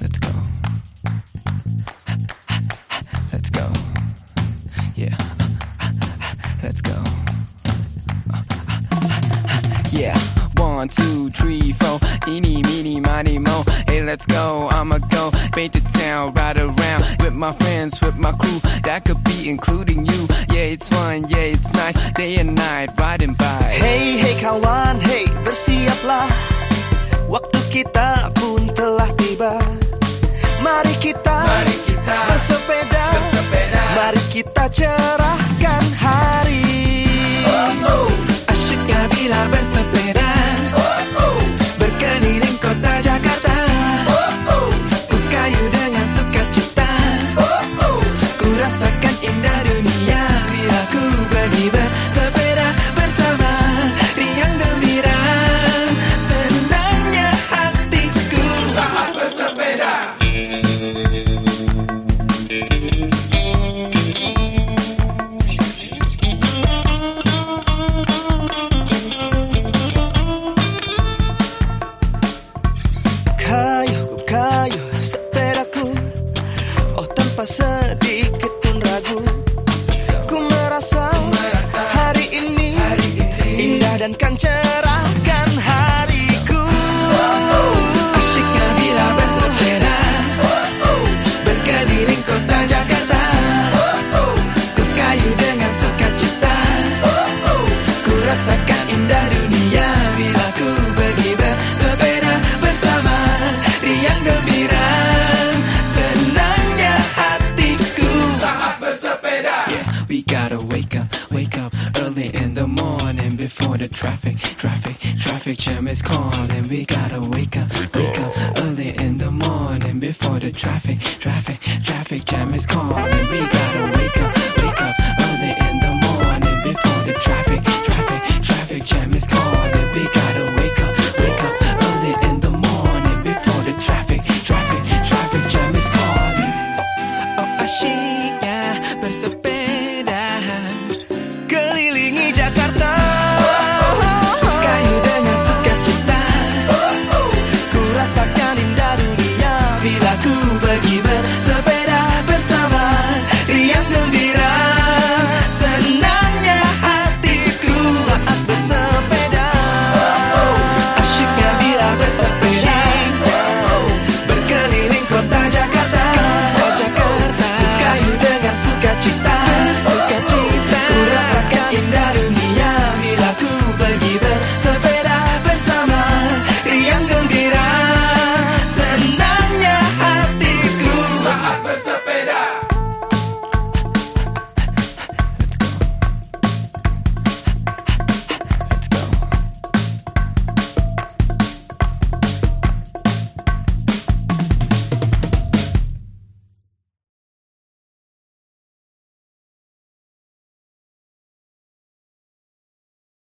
Let's go. Let's go. Yeah. Let's go. Yeah. One, two, three, four. Eeny, meeny, miny, mo. Hey, let's go. I'ma go. Paint the town, ride around with my friends, with my crew. That could be including you. Yeah, it's fun. Yeah, it's nice. Day and night, riding by. Hey, kita pun telah tiba. Mari kita, Mari kita bersepeda, bersepeda. Mari kita cerahkan hari. Asyiknya bila bersepeda tanpa sedikit pun ragu? Ku merasa, hari ini Indah dan kan cerahkan hariku. Asyiknya bila bersepeda Berkeliling kota Jakarta. Ku kayu dengan sukacita Ku rasakan indah dunia wake up, wake up early in the morning before the traffic, traffic, traffic jam is calling. We gotta wake up, wake up early in the morning before the traffic, traffic, traffic jam is calling. We gotta wake up, wake up early in the morning before the traffic, traffic, traffic jam is calling. We gotta wake up, wake up early in the morning before the traffic, traffic, traffic jam is calling. Oh, I see, yeah, but it's a ku bagi bersepeda